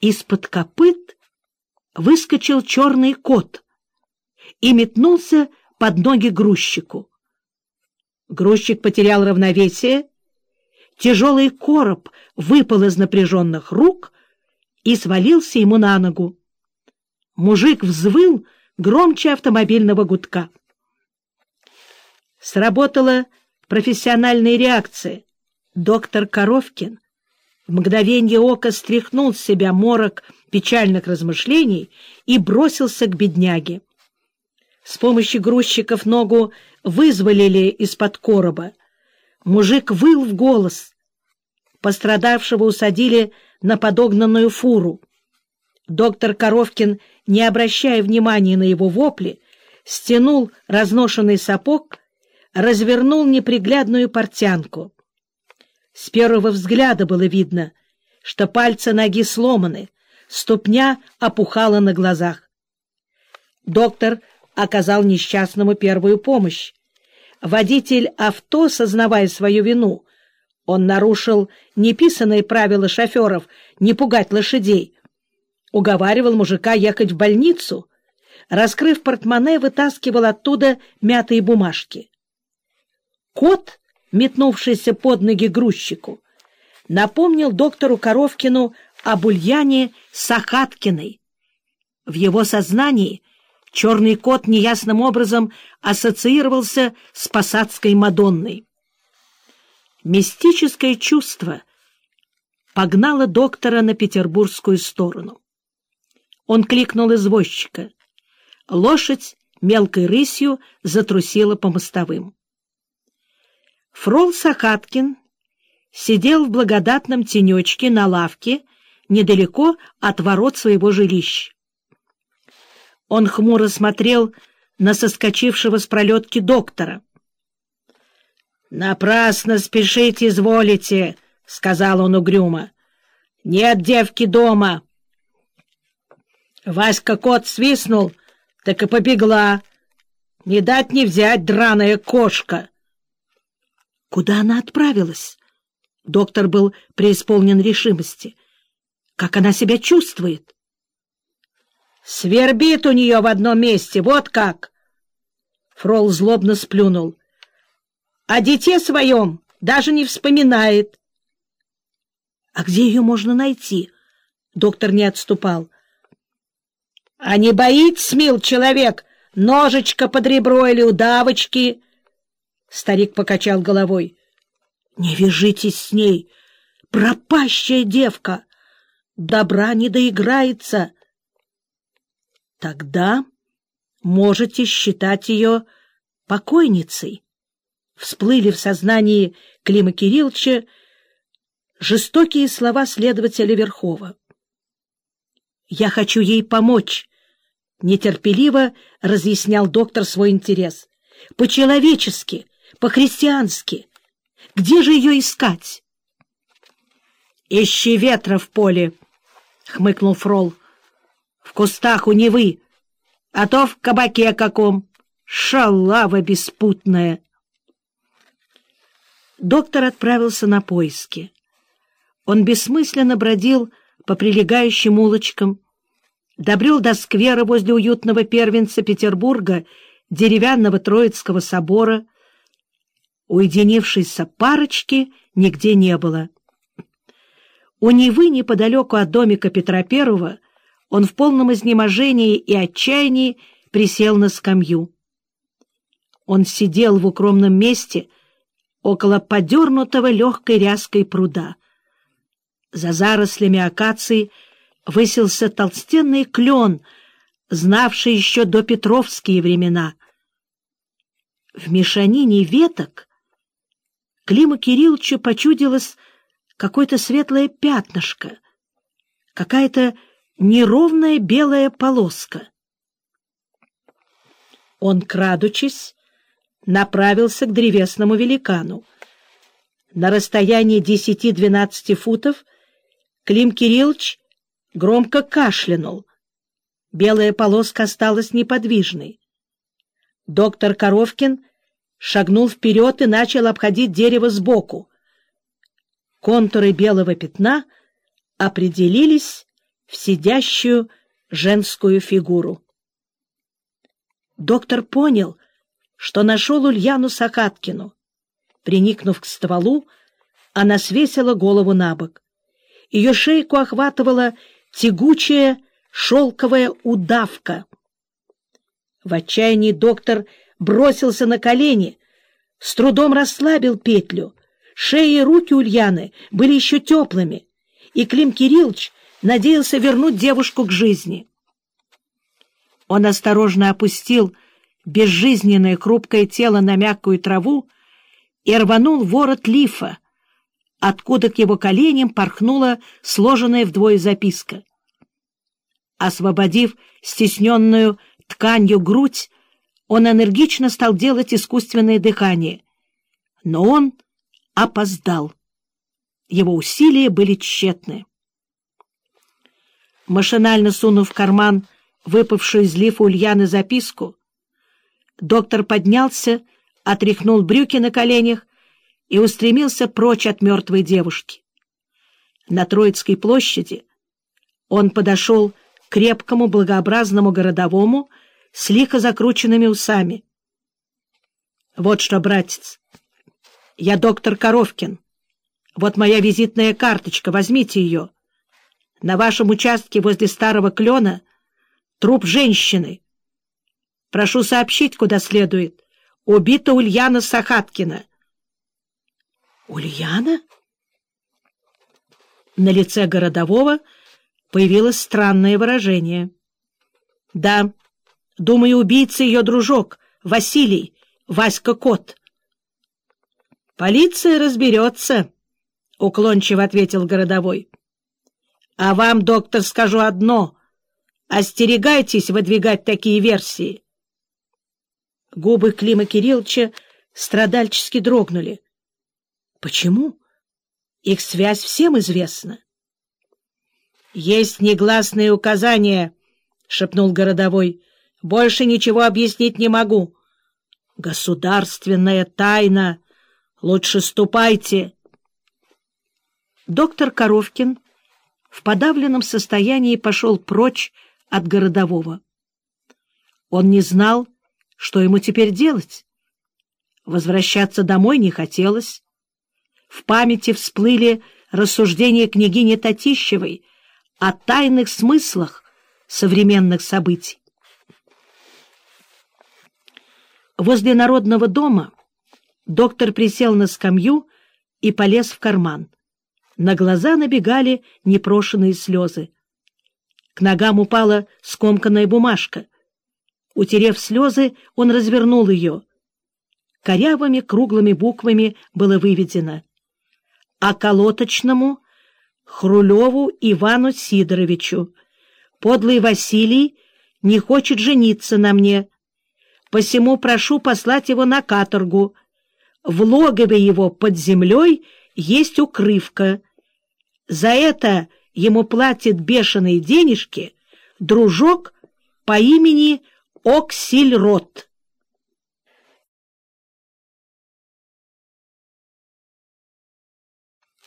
из-под копыт выскочил черный кот и метнулся под ноги грузчику. Грузчик потерял равновесие, тяжелый короб выпал из напряженных рук и свалился ему на ногу. Мужик взвыл громче автомобильного гудка. Сработала профессиональная реакция. Доктор Коровкин в мгновение ока стряхнул с себя морок печальных размышлений и бросился к бедняге. С помощью грузчиков ногу вызволили из-под короба. Мужик выл в голос. Пострадавшего усадили на подогнанную фуру. Доктор Коровкин, не обращая внимания на его вопли, стянул разношенный сапог, развернул неприглядную портянку. С первого взгляда было видно, что пальцы ноги сломаны, ступня опухала на глазах. Доктор оказал несчастному первую помощь. Водитель авто, сознавая свою вину, он нарушил неписанные правила шоферов не пугать лошадей, уговаривал мужика ехать в больницу, раскрыв портмоне, вытаскивал оттуда мятые бумажки. Кот, метнувшийся под ноги грузчику, напомнил доктору Коровкину об Ульяне Сахаткиной. В его сознании черный кот неясным образом ассоциировался с посадской Мадонной. Мистическое чувство погнало доктора на петербургскую сторону. Он кликнул извозчика. Лошадь мелкой рысью затрусила по мостовым. Фрол Сахаткин сидел в благодатном тенечке на лавке недалеко от ворот своего жилища. Он хмуро смотрел на соскочившего с пролетки доктора. — Напрасно спешить изволите, — сказал он угрюмо. — Нет девки дома. Васька кот свистнул, так и побегла. Не дать не взять, драная кошка. Куда она отправилась? Доктор был преисполнен решимости. Как она себя чувствует? Свербит у нее в одном месте, вот как. Фрол злобно сплюнул. О дите своем даже не вспоминает. А где ее можно найти? Доктор не отступал. — А не боится, мил человек, ножечка под ребро или удавочки? Старик покачал головой. — Не вяжитесь с ней, пропащая девка! Добра не доиграется. Тогда можете считать ее покойницей. Всплыли в сознании Клима Кирилловича жестокие слова следователя Верхова. «Я хочу ей помочь», — нетерпеливо разъяснял доктор свой интерес. «По-человечески, по-христиански. Где же ее искать?» «Ищи ветра в поле», — хмыкнул Фрол. «В кустах у Невы, а то в кабаке каком. Шалава беспутная!» Доктор отправился на поиски. Он бессмысленно бродил по прилегающим улочкам, добрел до сквера возле уютного первенца Петербурга, деревянного Троицкого собора, Уединившейся парочки нигде не было. У Невы, неподалеку от домика Петра Первого, он в полном изнеможении и отчаянии присел на скамью. Он сидел в укромном месте около подернутого легкой ряской пруда. За зарослями акации высился толстенный клен, знавший еще до Петровские времена. В мешанине веток Климу Кирилловичу почудилось какое-то светлое пятнышко, какая-то неровная белая полоска. Он, крадучись, направился к древесному великану. На расстоянии десяти-двенадцати футов Клим Кириллович громко кашлянул. Белая полоска осталась неподвижной. Доктор Коровкин шагнул вперед и начал обходить дерево сбоку. Контуры белого пятна определились в сидящую женскую фигуру. Доктор понял, что нашел Ульяну Сахаткину. Приникнув к стволу, она свесила голову на бок. Ее шейку охватывала тягучая шелковая удавка. В отчаянии доктор бросился на колени, с трудом расслабил петлю. Шея и руки Ульяны были еще теплыми, и Клим Кириллович надеялся вернуть девушку к жизни. Он осторожно опустил безжизненное хрупкое тело на мягкую траву и рванул ворот лифа, откуда к его коленям порхнула сложенная вдвое записка. Освободив стесненную тканью грудь, он энергично стал делать искусственное дыхание. Но он опоздал. Его усилия были тщетны. Машинально сунув в карман выпавшую из лифа Ульяны записку, доктор поднялся, отряхнул брюки на коленях и устремился прочь от мертвой девушки. На Троицкой площади он подошел к крепкому благообразному городовому с лихо закрученными усами. — Вот что, братец, я доктор Коровкин. Вот моя визитная карточка, возьмите ее. На вашем участке возле старого клена труп женщины. Прошу сообщить, куда следует. Убита Ульяна Сахаткина. Ульяна? На лице городового появилось странное выражение. Да, думаю, убийца ее дружок, Василий, Васька Кот. Полиция разберется, — уклончиво ответил городовой. А вам, доктор, скажу одно. Остерегайтесь выдвигать такие версии. Губы Клима Кирилловича страдальчески дрогнули. Почему? Их связь всем известна. Есть негласные указания, — шепнул городовой. Больше ничего объяснить не могу. Государственная тайна. Лучше ступайте. Доктор Коровкин в подавленном состоянии пошел прочь от городового. Он не знал, что ему теперь делать. Возвращаться домой не хотелось. В памяти всплыли рассуждения княгини Татищевой о тайных смыслах современных событий. Возле народного дома доктор присел на скамью и полез в карман. На глаза набегали непрошенные слезы. К ногам упала скомканная бумажка. Утерев слезы, он развернул ее. Корявыми круглыми буквами было выведено «А колоточному Хрулеву Ивану Сидоровичу. Подлый Василий не хочет жениться на мне, посему прошу послать его на каторгу. В логове его под землей есть укрывка, за это ему платит бешеные денежки дружок по имени Оксильрот.